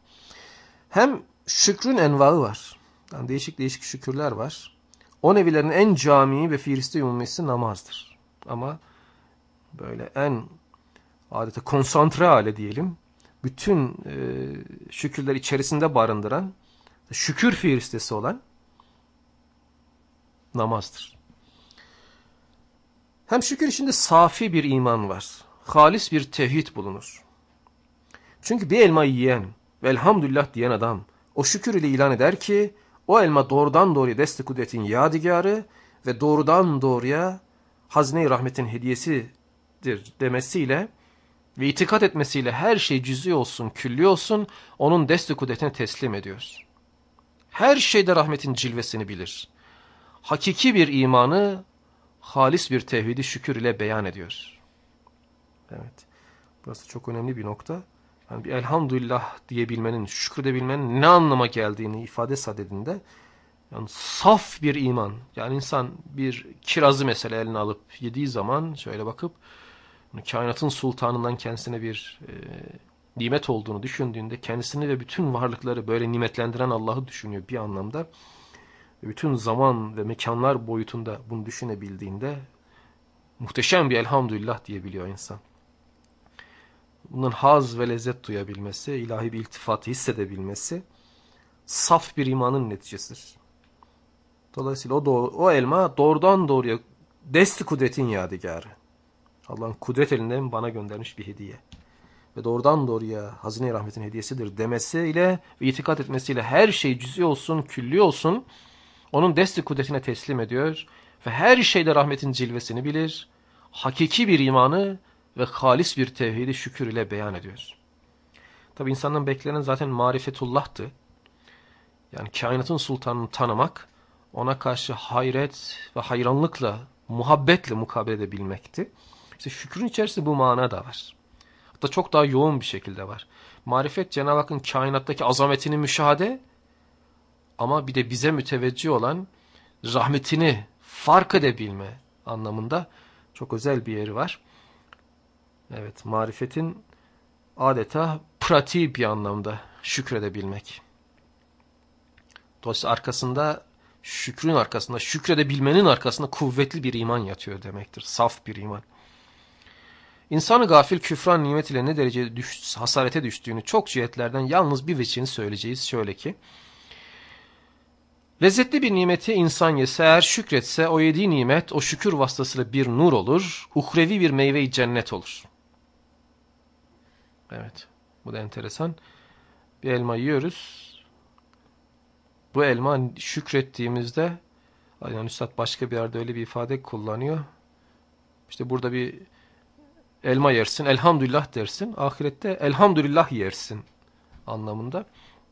Hem şükrün envaı var. Yani değişik değişik şükürler var. O nevilerin en camii ve firiste umumisi namazdır. Ama böyle en adeta konsantre hale diyelim. Bütün e, şükürler içerisinde barındıran, şükür firistesi olan namazdır. Hem şükür içinde safi bir iman var. Halis bir tevhid bulunur. Çünkü bir elma yiyen ve elhamdülillah diyen adam o şükür ile ilan eder ki o elma doğrudan doğruya destek kudretin yadigarı ve doğrudan doğruya hazine-i rahmetin hediyesidir demesiyle ve itikat etmesiyle her şey cüz'i olsun, külli olsun onun destek kudretine teslim ediyor. Her şeyde rahmetin cilvesini bilir. Hakiki bir imanı halis bir tevhidi şükür ile beyan ediyor. Evet. Burası çok önemli bir nokta. Yani bir elhamdülillah diyebilmenin, şükredebilmenin ne anlama geldiğini ifade sadedinde yani saf bir iman. Yani insan bir kirazı mesela eline alıp yediği zaman şöyle bakıp kainatın sultanından kendisine bir e, nimet olduğunu düşündüğünde kendisini ve bütün varlıkları böyle nimetlendiren Allah'ı düşünüyor bir anlamda bütün zaman ve mekanlar boyutunda bunu düşünebildiğinde muhteşem bir elhamdülillah diyebiliyor insan. Bunun haz ve lezzet duyabilmesi, ilahi bir iltifatı hissedebilmesi saf bir imanın neticesidir. Dolayısıyla o, o elma doğrudan doğruya desti kudretin yadigarı. Allah'ın kudret elinden bana göndermiş bir hediye. Ve doğrudan doğruya hazine rahmetin hediyesidir demesiyle ve itikat etmesiyle her şey cüzi olsun, külli olsun onun desti kudretine teslim ediyor ve her şeyde rahmetin cilvesini bilir, hakiki bir imanı ve halis bir tevhidi şükür ile beyan ediyor. Tabi insandan beklenen zaten marifetullah'tı. Yani kainatın sultanını tanımak, ona karşı hayret ve hayranlıkla, muhabbetle mukabele edebilmekti. İşte şükrün içerisinde bu mana da var. Hatta çok daha yoğun bir şekilde var. Marifet Cenab-ı Hakk'ın kainattaki azametini müşahede ama bir de bize müteveccih olan rahmetini fark edebilme anlamında çok özel bir yeri var. Evet, marifetin adeta pratiği bir anlamda şükredebilmek. Dolayısıyla arkasında, şükrün arkasında, şükredebilmenin arkasında kuvvetli bir iman yatıyor demektir. Saf bir iman. İnsanı gafil küfran nimet ile ne derece düş, hasarete düştüğünü çok cihetlerden yalnız bir veçini söyleyeceğiz. Şöyle ki, Lezzetli bir nimeti insan yese eğer şükretse o yediği nimet o şükür vasıtasıyla bir nur olur, uhrevi bir meyve cennet olur. Evet bu da enteresan. Bir elma yiyoruz. Bu elma şükrettiğimizde yani Üstad başka bir yerde öyle bir ifade kullanıyor. İşte burada bir elma yersin, elhamdülillah dersin. Ahirette elhamdülillah yersin anlamında.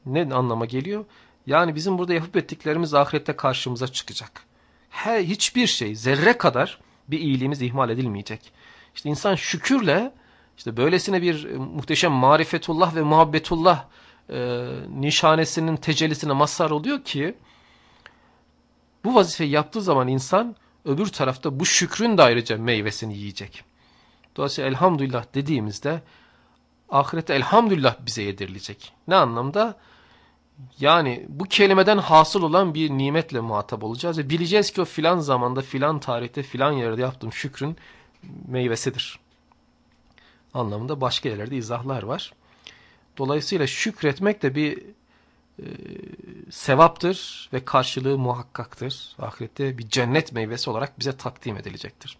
Ne anlama geliyor? Yani bizim burada yapıp ettiklerimiz ahirette karşımıza çıkacak. Her, hiçbir şey zerre kadar bir iyiliğimiz ihmal edilmeyecek. İşte insan şükürle işte böylesine bir e, muhteşem marifetullah ve muhabbetullah e, nişanesinin tecellisine mazhar oluyor ki bu vazifeyi yaptığı zaman insan öbür tarafta bu şükrün de ayrıca meyvesini yiyecek. Dolayısıyla elhamdülillah dediğimizde ahirette elhamdülillah bize yedirilecek. Ne anlamda? Yani bu kelimeden hasıl olan bir nimetle muhatap olacağız ve bileceğiz ki o filan zamanda filan tarihte filan yerde yaptığım şükrün meyvesidir. Anlamında başka yerlerde izahlar var. Dolayısıyla şükretmek de bir e, sevaptır ve karşılığı muhakkaktır. Ahirette bir cennet meyvesi olarak bize takdim edilecektir.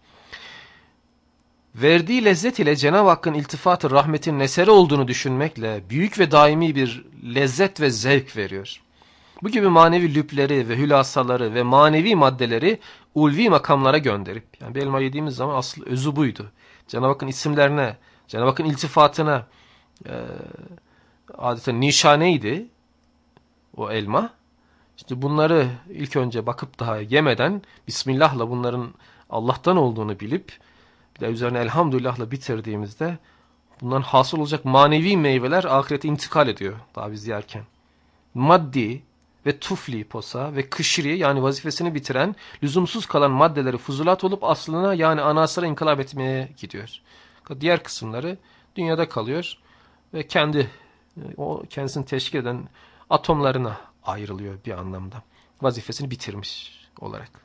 Verdiği lezzet ile Cenab-ı Hakk'ın iltifatı rahmetin neseri olduğunu düşünmekle büyük ve daimi bir lezzet ve zevk veriyor. Bu gibi manevi lüpleri ve hülasaları ve manevi maddeleri ulvi makamlara gönderip, yani bir elma yediğimiz zaman asıl özü buydu. Cenab-ı Hakk'ın isimlerine, Cenab-ı Hakk'ın iltifatına e, adeta nişaneydi o elma. İşte bunları ilk önce bakıp daha yemeden Bismillah'la bunların Allah'tan olduğunu bilip bir de üzerine elhamdülillah'la bitirdiğimizde bundan hasıl olacak manevi meyveler ahirete intikal ediyor daha biz yerken. Maddi ve tufli posa ve kışri yani vazifesini bitiren lüzumsuz kalan maddeleri fuzulat olup aslına yani anasara inkılap etmeye gidiyor. Diğer kısımları dünyada kalıyor ve kendi o kendisini teşkil eden atomlarına ayrılıyor bir anlamda. Vazifesini bitirmiş olarak.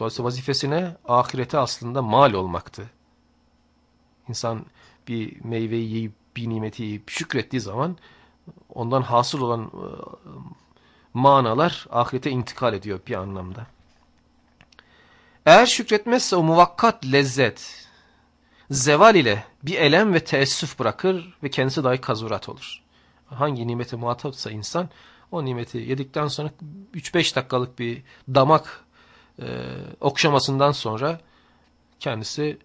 Dolayısıyla vazifesine ahirete aslında mal olmaktı. İnsan bir meyveyi yiyip bir nimeti yiyip şükrettiği zaman ondan hasıl olan e, manalar ahirete intikal ediyor bir anlamda. Eğer şükretmezse o muvakkat lezzet zeval ile bir elem ve teessüf bırakır ve kendisi dahi kazurat olur. Hangi nimete muhatapsa insan o nimeti yedikten sonra 3-5 dakikalık bir damak e, okşamasından sonra kendisi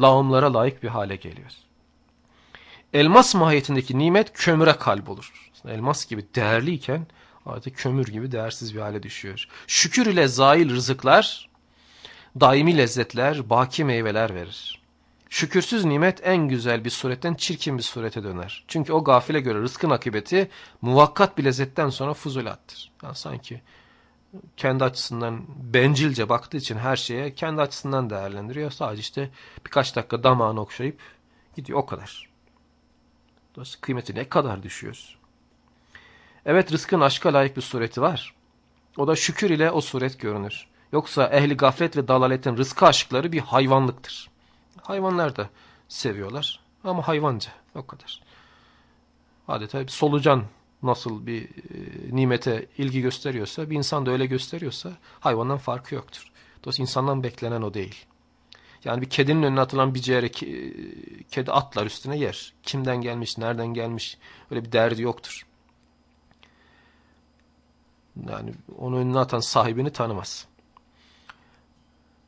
lağımlara layık bir hale geliyor. Elmas mahiyetindeki nimet kömüre kalp olur. Elmas gibi değerliyken artık kömür gibi değersiz bir hale düşüyor. Şükür ile zail rızıklar, daimi lezzetler, baki meyveler verir. Şükürsüz nimet en güzel bir suretten çirkin bir surete döner. Çünkü o gafile göre rızkın akıbeti muvakkat bir lezzetten sonra fuzulattır. Yani sanki kendi açısından bencilce baktığı için her şeye kendi açısından değerlendiriyor. Sadece işte birkaç dakika damağını okşayıp gidiyor o kadar. Dolayısıyla kıymeti ne kadar düşüyor. Evet rızkın aşka layık bir sureti var. O da şükür ile o suret görünür. Yoksa ehli gaflet ve dalaletin rızkı aşkları bir hayvanlıktır. Hayvanlar da seviyorlar ama hayvanca o kadar. Adeta bir solucan nasıl bir e, nimete ilgi gösteriyorsa, bir insan da öyle gösteriyorsa hayvandan farkı yoktur. Dolayısıyla insandan beklenen o değil. Yani bir kedinin önüne atılan bir ciğeri kedi atlar üstüne yer. Kimden gelmiş, nereden gelmiş öyle bir derdi yoktur. Yani onu önüne atan sahibini tanımaz.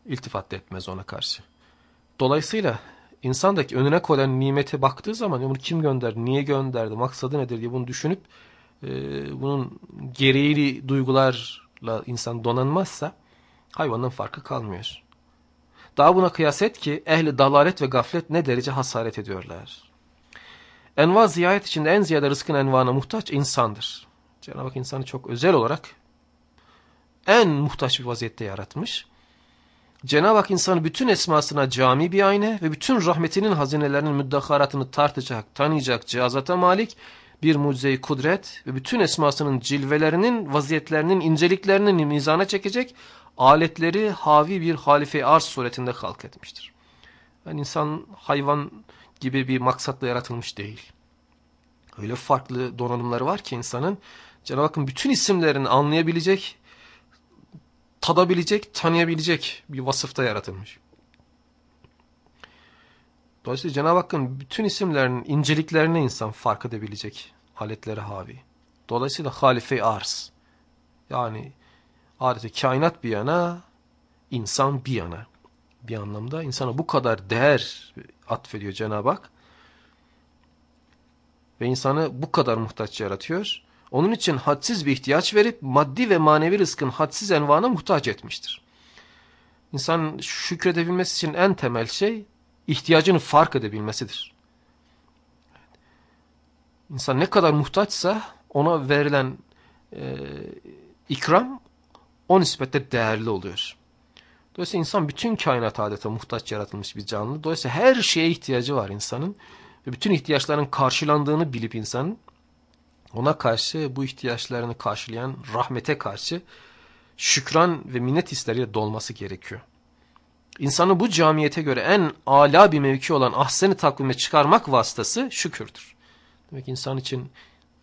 İltifat etmez ona karşı. Dolayısıyla insandaki önüne koyulan nimete baktığı zaman bunu kim gönderdi, niye gönderdi, maksadı nedir diye bunu düşünüp e, bunun gereği duygularla insan donanmazsa hayvanın farkı kalmıyor. Daha buna kıyas et ki ehli dalalet ve gaflet ne derece hasaret ediyorlar. Enva ziyayet içinde en ziyade rızkın envana muhtaç insandır. Cenab-ı Hak insanı çok özel olarak en muhtaç bir vaziyette yaratmış. Cenab-ı Hak insanı bütün esmasına cami bir ayna ve bütün rahmetinin hazinelerinin müddakaratını tartacak, tanıyacak cihazata malik bir mucize kudret ve bütün esmasının cilvelerinin, vaziyetlerinin, inceliklerinin mizana çekecek aletleri havi bir halife arz suretinde halk etmiştir. Yani insan hayvan gibi bir maksatla yaratılmış değil. Öyle farklı donanımları var ki insanın Cenab-ı Hakk'ın bütün isimlerini anlayabilecek, tadabilecek, tanıyabilecek bir vasıfta yaratılmış. Dolayısıyla Cenab-ı Hakk'ın bütün isimlerinin inceliklerini insan fark edebilecek aletleri havi. Dolayısıyla halife arz. Yani adeta kainat bir yana, insan bir yana. bir anlamda. insana bu kadar değer atfediyor Cenab-ı Hak. Ve insanı bu kadar muhtaç yaratıyor. Onun için hadsiz bir ihtiyaç verip maddi ve manevi rızkın hadsiz envana muhtaç etmiştir. İnsan şükredebilmesi için en temel şey ihtiyacını fark edebilmesidir. İnsan ne kadar muhtaçsa ona verilen e, ikram o nispette değerli oluyor. Dolayısıyla insan bütün kainat adeta muhtaç yaratılmış bir canlı. Dolayısıyla her şeye ihtiyacı var insanın. Ve bütün ihtiyaçların karşılandığını bilip insanın ona karşı bu ihtiyaçlarını karşılayan rahmete karşı şükran ve minnet hisleriyle dolması gerekiyor. İnsanı bu camiyete göre en ala bir mevki olan ahsen-i takvime çıkarmak vasıtası şükürdür. Demek insan için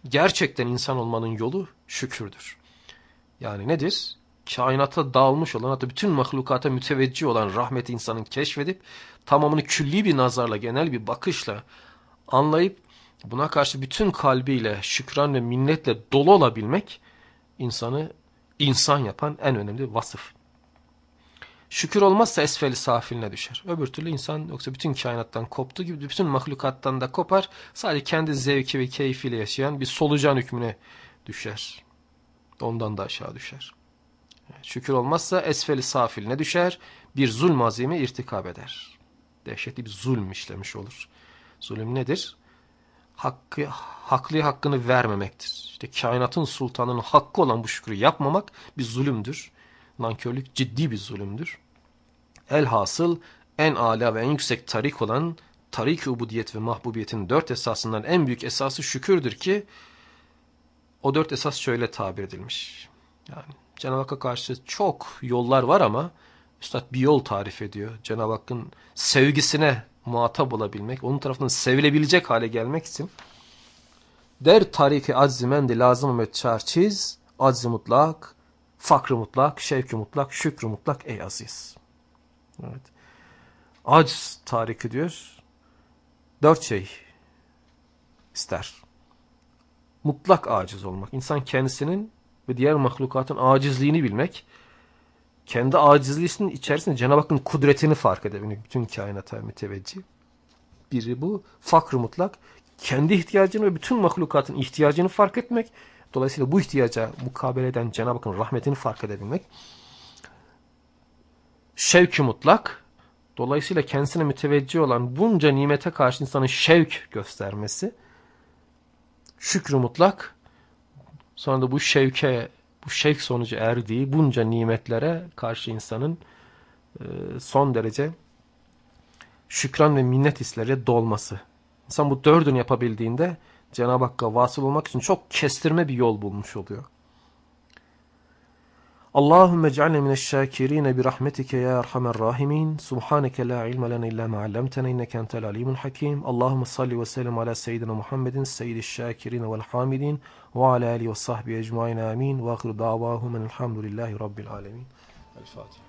gerçekten insan olmanın yolu şükürdür. Yani nedir? Kainata dağılmış olan hatta bütün mahlukata müteveccih olan rahmeti insanın keşfedip tamamını külli bir nazarla genel bir bakışla anlayıp buna karşı bütün kalbiyle şükran ve minnetle dolu olabilmek insanı insan yapan en önemli vasıf. Şükür olmazsa esfeli safiline düşer. Öbür türlü insan yoksa bütün kainattan koptu gibi bütün mahlukattan da kopar. Sadece kendi zevki ve keyfiyle yaşayan bir solucan hükmüne düşer. Ondan da aşağı düşer. Şükür olmazsa esfeli safiline düşer. Bir zulm azimi irtikab eder. Dehşetli bir zulm işlemiş olur. Zulüm nedir? Hakkı, haklı hakkını vermemektir. İşte kainatın sultanının hakkı olan bu şükrü yapmamak bir zulümdür. Nankörlük ciddi bir zulümdür. Elhasıl en âlâ ve en yüksek tarik olan tarik-i ubudiyet ve mahbubiyetin dört esasından en büyük esası şükürdür ki o dört esas şöyle tabir edilmiş. Yani Cenab-ı Hakk'a karşı çok yollar var ama Üstad bir yol tarif ediyor. Cenab-ı Hakk'ın sevgisine muhatap olabilmek, onun tarafından sevilebilecek hale gelmek için der tariki azzimendi lazım met çarçiz, azzi mutlak, fakrı mutlak, şevki mutlak, şükrü mutlak ey aziz. Evet. Aciz tariki diyor. Dört şey ister. Mutlak aciz olmak. İnsan kendisinin ve diğer mahlukatın acizliğini bilmek. Kendi acizliğinin içerisinde Cenab-ı Hakk'ın kudretini fark edebilmek. Bütün kainata müteveccih. Biri bu. Fakr mutlak. Kendi ihtiyacını ve bütün mahlukatın ihtiyacını fark etmek. Dolayısıyla bu ihtiyaca mukabele eden Cenab-ı Hakk'ın rahmetini fark edebilmek şevki mutlak. Dolayısıyla kendisine müteveccih olan bunca nimete karşı insanın şevk göstermesi. Şükrü mutlak. Sonra da bu şevke, bu şevk sonucu erdiği bunca nimetlere karşı insanın e, son derece şükran ve minnet hisleriyle dolması. İnsan bu dördünü yapabildiğinde Cenab-ı Hakk'a vasıl olmak için çok kestirme bir yol bulmuş oluyor. اللهم اجعلنا من الشاكرين برحمتك يا أرحم الراحمين. سبحانك لا علم لنا إلا ما علمتنا إنك أنت العليم الحكيم. اللهم صل وسلم على سيدنا محمد سيد الشاكرين والحامدين وعلى آله وصحبه أجمعين. آمين. وآخر دعواهم من الحمد لله رب العالمين. الفاتحة.